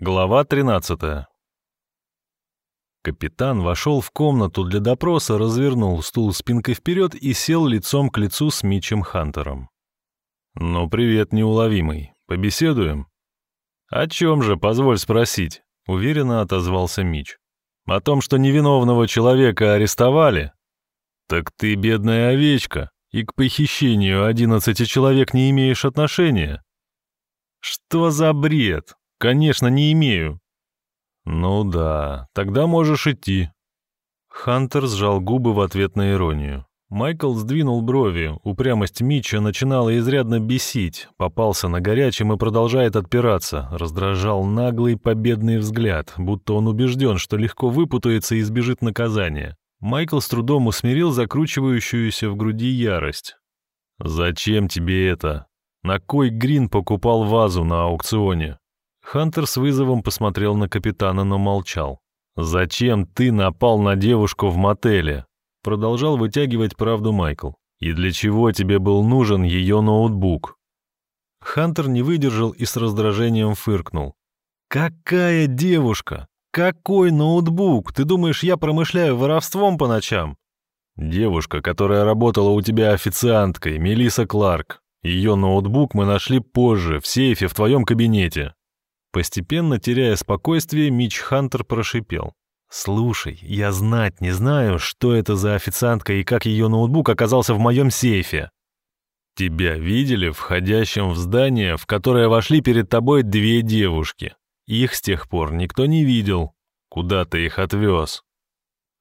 Глава 13. Капитан вошел в комнату для допроса, развернул стул спинкой вперед и сел лицом к лицу с Митчем Хантером. «Ну, привет, неуловимый. Побеседуем?» «О чем же, позволь спросить?» — уверенно отозвался Митч. «О том, что невиновного человека арестовали?» «Так ты бедная овечка, и к похищению одиннадцати человек не имеешь отношения?» «Что за бред? «Конечно, не имею». «Ну да, тогда можешь идти». Хантер сжал губы в ответ на иронию. Майкл сдвинул брови, упрямость Митча начинала изрядно бесить, попался на горячем и продолжает отпираться, раздражал наглый победный взгляд, будто он убежден, что легко выпутается и избежит наказания. Майкл с трудом усмирил закручивающуюся в груди ярость. «Зачем тебе это? На кой Грин покупал вазу на аукционе?» Хантер с вызовом посмотрел на капитана, но молчал. «Зачем ты напал на девушку в мотеле?» Продолжал вытягивать правду Майкл. «И для чего тебе был нужен ее ноутбук?» Хантер не выдержал и с раздражением фыркнул. «Какая девушка? Какой ноутбук? Ты думаешь, я промышляю воровством по ночам?» «Девушка, которая работала у тебя официанткой, Мелисса Кларк. Ее ноутбук мы нашли позже, в сейфе в твоем кабинете. Постепенно теряя спокойствие, Мич Хантер прошипел. «Слушай, я знать не знаю, что это за официантка и как ее ноутбук оказался в моем сейфе». «Тебя видели входящим в здание, в которое вошли перед тобой две девушки. Их с тех пор никто не видел. Куда ты их отвез?»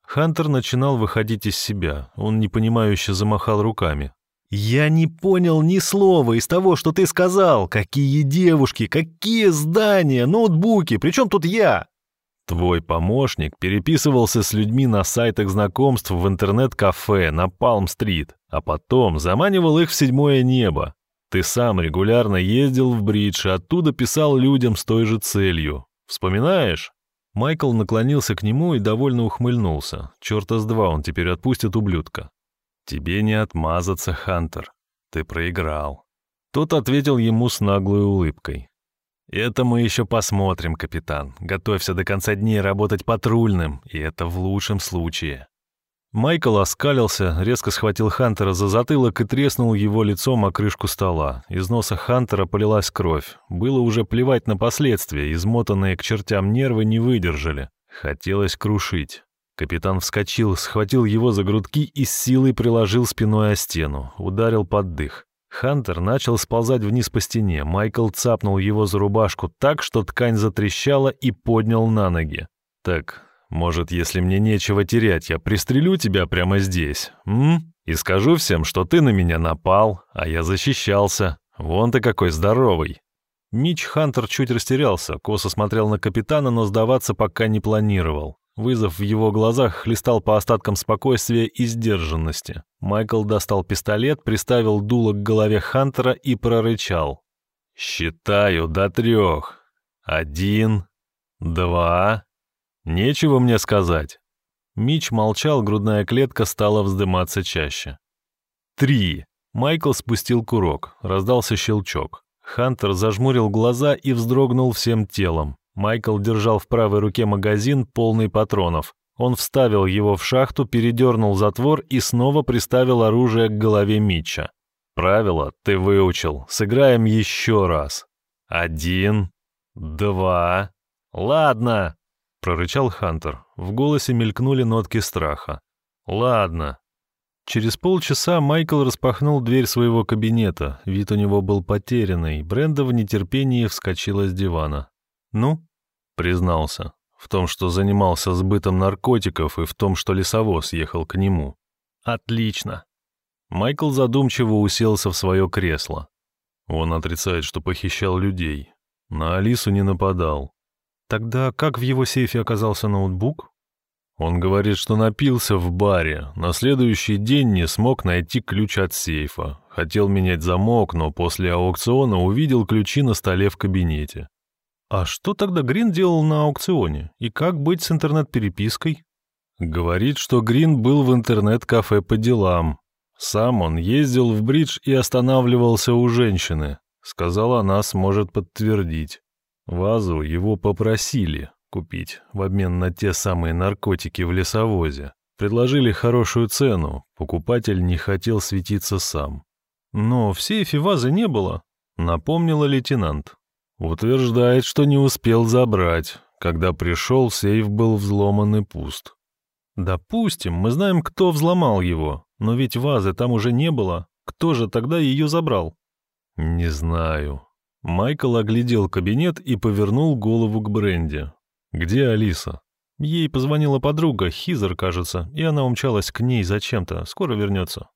Хантер начинал выходить из себя. Он непонимающе замахал руками. «Я не понял ни слова из того, что ты сказал. Какие девушки, какие здания, ноутбуки, причем тут я?» Твой помощник переписывался с людьми на сайтах знакомств в интернет-кафе на Палм-стрит, а потом заманивал их в седьмое небо. Ты сам регулярно ездил в бридж и оттуда писал людям с той же целью. Вспоминаешь? Майкл наклонился к нему и довольно ухмыльнулся. Чёрта с два он теперь отпустит ублюдка. «Тебе не отмазаться, Хантер. Ты проиграл». Тот ответил ему с наглой улыбкой. «Это мы еще посмотрим, капитан. Готовься до конца дней работать патрульным, и это в лучшем случае». Майкл оскалился, резко схватил Хантера за затылок и треснул его лицом о крышку стола. Из носа Хантера полилась кровь. Было уже плевать на последствия, измотанные к чертям нервы не выдержали. Хотелось крушить. Капитан вскочил, схватил его за грудки и с силой приложил спиной о стену, ударил под дых. Хантер начал сползать вниз по стене. Майкл цапнул его за рубашку так, что ткань затрещала и поднял на ноги. «Так, может, если мне нечего терять, я пристрелю тебя прямо здесь, м? И скажу всем, что ты на меня напал, а я защищался. Вон ты какой здоровый». Мич Хантер чуть растерялся, косо смотрел на капитана, но сдаваться пока не планировал. Вызов в его глазах хлестал по остаткам спокойствия и сдержанности. Майкл достал пистолет, приставил дуло к голове Хантера и прорычал. «Считаю до трех. Один, два. Нечего мне сказать». Мич молчал, грудная клетка стала вздыматься чаще. «Три». Майкл спустил курок, раздался щелчок. Хантер зажмурил глаза и вздрогнул всем телом. Майкл держал в правой руке магазин, полный патронов. Он вставил его в шахту, передернул затвор и снова приставил оружие к голове Митча. «Правило ты выучил. Сыграем еще раз. Один, два...» «Ладно!» — прорычал Хантер. В голосе мелькнули нотки страха. «Ладно». Через полчаса Майкл распахнул дверь своего кабинета. Вид у него был потерянный. Бренда в нетерпении вскочила с дивана. «Ну?» Признался. В том, что занимался сбытом наркотиков и в том, что лесовоз ехал к нему. «Отлично!» Майкл задумчиво уселся в свое кресло. Он отрицает, что похищал людей. На Алису не нападал. Тогда как в его сейфе оказался ноутбук? Он говорит, что напился в баре. На следующий день не смог найти ключ от сейфа. Хотел менять замок, но после аукциона увидел ключи на столе в кабинете. А что тогда Грин делал на аукционе? И как быть с интернет-перепиской? Говорит, что Грин был в интернет-кафе по делам. Сам он ездил в бридж и останавливался у женщины. Сказала, она сможет подтвердить. Вазу его попросили купить в обмен на те самые наркотики в лесовозе. Предложили хорошую цену, покупатель не хотел светиться сам. Но в сейфе вазы не было, напомнила лейтенант. Утверждает, что не успел забрать. Когда пришел, сейф был взломан и пуст. Допустим, мы знаем, кто взломал его, но ведь вазы там уже не было. Кто же тогда ее забрал? Не знаю. Майкл оглядел кабинет и повернул голову к Бренди. Где Алиса? Ей позвонила подруга, Хизер, кажется, и она умчалась к ней зачем-то. Скоро вернется.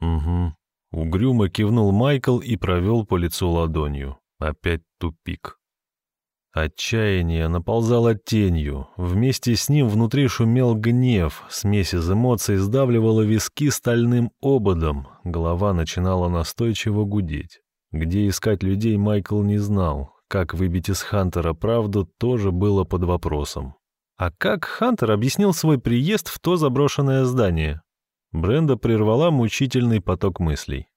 Угу. Угрюмо кивнул Майкл и провел по лицу ладонью. Опять тупик. Отчаяние наползало тенью. Вместе с ним внутри шумел гнев. Смесь из эмоций сдавливала виски стальным ободом. Голова начинала настойчиво гудеть. Где искать людей Майкл не знал. Как выбить из Хантера правду тоже было под вопросом. А как Хантер объяснил свой приезд в то заброшенное здание? Бренда прервала мучительный поток мыслей.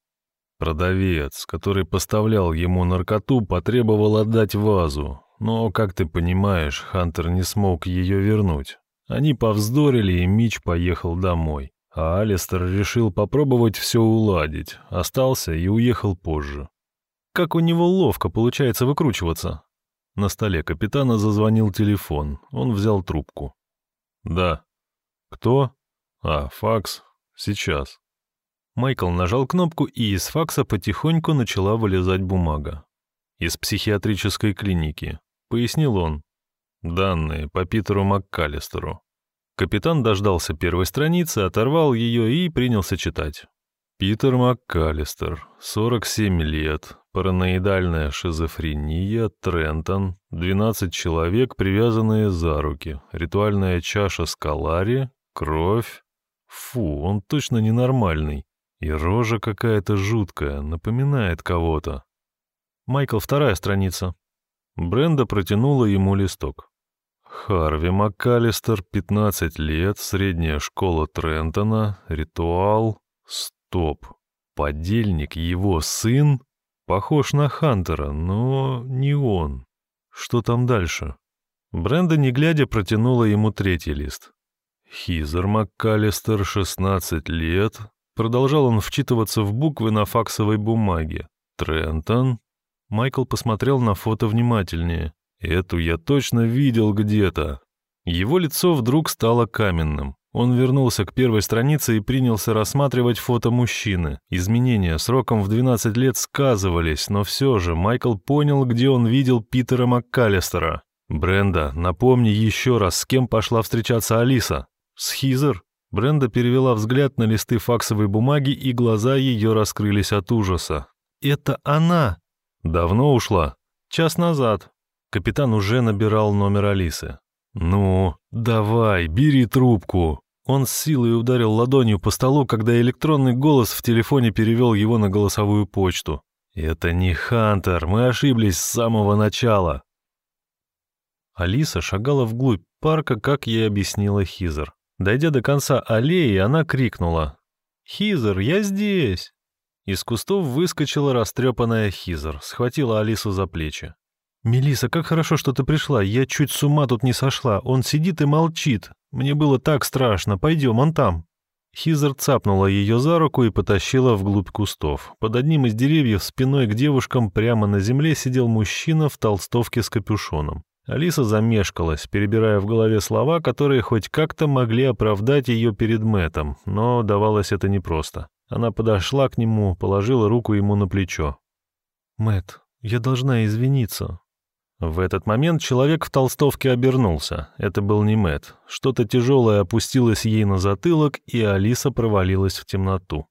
Продавец, который поставлял ему наркоту, потребовал отдать вазу, но, как ты понимаешь, Хантер не смог ее вернуть. Они повздорили, и Мич поехал домой. А Алистер решил попробовать все уладить, остался и уехал позже. Как у него ловко получается выкручиваться. На столе капитана зазвонил телефон, он взял трубку. «Да». «Кто?» «А, факс. Сейчас». Майкл нажал кнопку, и из факса потихоньку начала вылезать бумага. «Из психиатрической клиники», — пояснил он. «Данные по Питеру МакКаллистеру». Капитан дождался первой страницы, оторвал ее и принялся читать. Питер МакКаллистер, 47 лет, параноидальная шизофрения, Трентон, 12 человек, привязанные за руки, ритуальная чаша скалари, кровь. Фу, он точно ненормальный. И рожа какая-то жуткая, напоминает кого-то. Майкл, вторая страница. Бренда протянула ему листок. Харви МакКаллистер, 15 лет, средняя школа Трентона, ритуал. Стоп. Подельник его сын? Похож на Хантера, но не он. Что там дальше? Бренда, не глядя, протянула ему третий лист. Хизер МакКаллистер, 16 лет, Продолжал он вчитываться в буквы на факсовой бумаге. Трентон. Майкл посмотрел на фото внимательнее. Эту я точно видел где-то. Его лицо вдруг стало каменным. Он вернулся к первой странице и принялся рассматривать фото мужчины. Изменения сроком в 12 лет сказывались, но все же Майкл понял, где он видел Питера МакКаллистера. «Бренда, напомни еще раз, с кем пошла встречаться Алиса?» «С Хизер?» Бренда перевела взгляд на листы факсовой бумаги, и глаза ее раскрылись от ужаса. «Это она!» «Давно ушла?» «Час назад». Капитан уже набирал номер Алисы. «Ну, давай, бери трубку!» Он с силой ударил ладонью по столу, когда электронный голос в телефоне перевел его на голосовую почту. «Это не Хантер, мы ошиблись с самого начала!» Алиса шагала вглубь парка, как ей объяснила Хизер. Дойдя до конца аллеи, она крикнула. «Хизер, я здесь!» Из кустов выскочила растрепанная Хизер, схватила Алису за плечи. Мелиса, как хорошо, что ты пришла. Я чуть с ума тут не сошла. Он сидит и молчит. Мне было так страшно. Пойдем, он там». Хизер цапнула ее за руку и потащила вглубь кустов. Под одним из деревьев спиной к девушкам прямо на земле сидел мужчина в толстовке с капюшоном. Алиса замешкалась, перебирая в голове слова, которые хоть как-то могли оправдать ее перед Мэтом, но давалось это непросто. Она подошла к нему, положила руку ему на плечо. Мэт, я должна извиниться». В этот момент человек в толстовке обернулся. Это был не Мэт. Что-то тяжелое опустилось ей на затылок, и Алиса провалилась в темноту.